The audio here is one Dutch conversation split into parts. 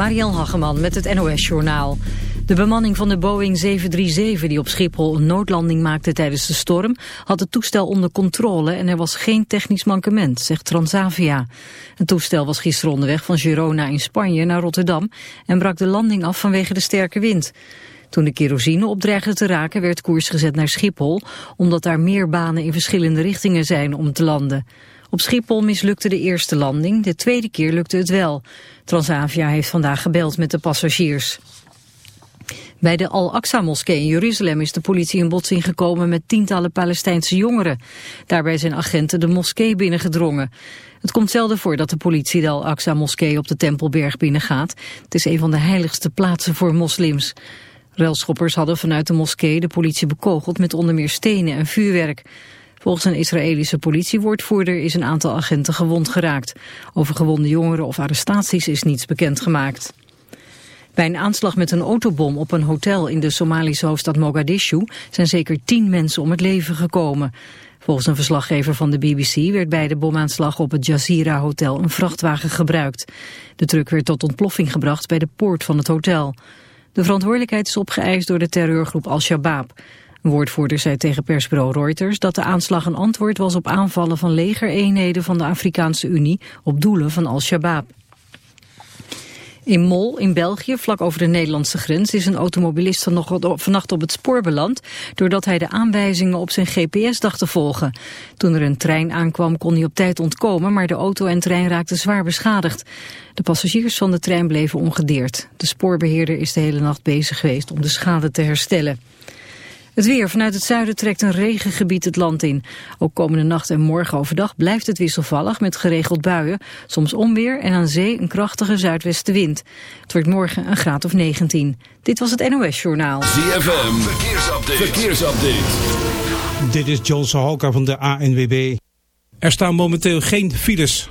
Marielle Hageman met het NOS Journaal. De bemanning van de Boeing 737 die op Schiphol een noodlanding maakte tijdens de storm... had het toestel onder controle en er was geen technisch mankement, zegt Transavia. Het toestel was gisteren onderweg van Girona in Spanje naar Rotterdam... en brak de landing af vanwege de sterke wind. Toen de kerosine opdreigde te raken werd koers gezet naar Schiphol... omdat daar meer banen in verschillende richtingen zijn om te landen. Op Schiphol mislukte de eerste landing, de tweede keer lukte het wel. Transavia heeft vandaag gebeld met de passagiers. Bij de Al-Aqsa-moskee in Jeruzalem is de politie in botsing gekomen met tientallen Palestijnse jongeren. Daarbij zijn agenten de moskee binnengedrongen. Het komt zelden voor dat de politie de Al-Aqsa-moskee op de Tempelberg binnengaat. Het is een van de heiligste plaatsen voor moslims. Relschoppers hadden vanuit de moskee de politie bekogeld met onder meer stenen en vuurwerk. Volgens een Israëlische politiewoordvoerder is een aantal agenten gewond geraakt. Over gewonde jongeren of arrestaties is niets bekendgemaakt. Bij een aanslag met een autobom op een hotel in de Somalische hoofdstad Mogadishu zijn zeker tien mensen om het leven gekomen. Volgens een verslaggever van de BBC werd bij de bomaanslag op het Jazeera Hotel een vrachtwagen gebruikt. De truck werd tot ontploffing gebracht bij de poort van het hotel. De verantwoordelijkheid is opgeëist door de terreurgroep Al-Shabaab. Een woordvoerder zei tegen persbureau Reuters dat de aanslag een antwoord was op aanvallen van legereenheden van de Afrikaanse Unie op doelen van Al-Shabaab. In Mol, in België, vlak over de Nederlandse grens, is een automobilist vannacht op het spoor beland, doordat hij de aanwijzingen op zijn GPS dacht te volgen. Toen er een trein aankwam kon hij op tijd ontkomen, maar de auto en trein raakten zwaar beschadigd. De passagiers van de trein bleven ongedeerd. De spoorbeheerder is de hele nacht bezig geweest om de schade te herstellen. Het weer. Vanuit het zuiden trekt een regengebied het land in. Ook komende nacht en morgen overdag blijft het wisselvallig met geregeld buien. Soms onweer en aan zee een krachtige zuidwestenwind. Het wordt morgen een graad of 19. Dit was het NOS Journaal. ZFM. Verkeersupdate. Verkeersupdate. Dit is John Sahoka van de ANWB. Er staan momenteel geen files.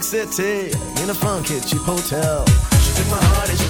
York City in a funky cheap hotel. She took my heart and she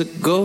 ago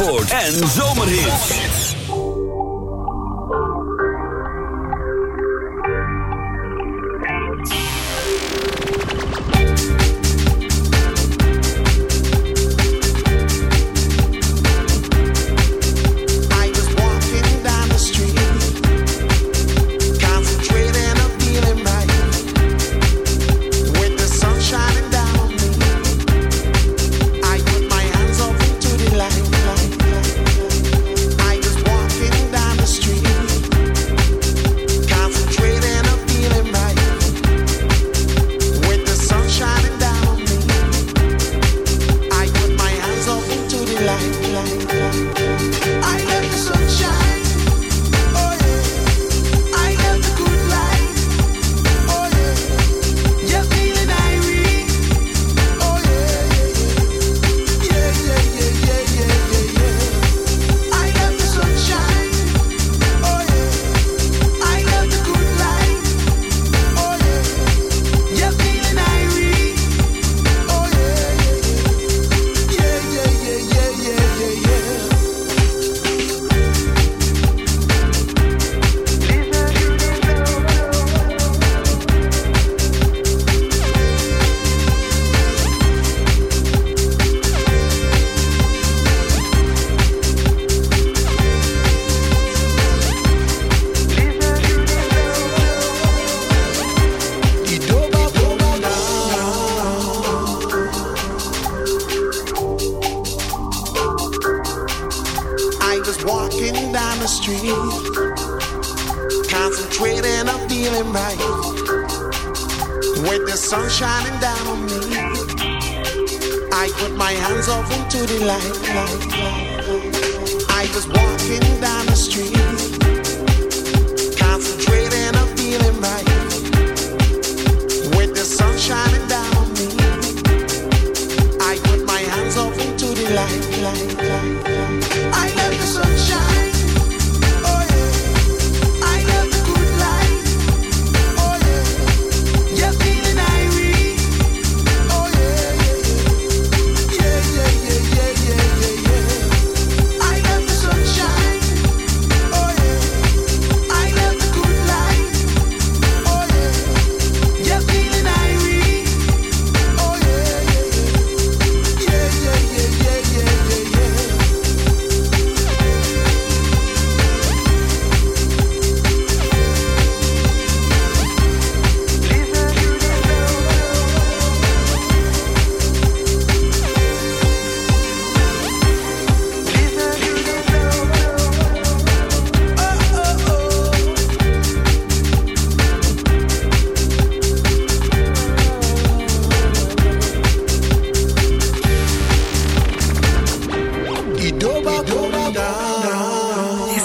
En Zomerhits. light.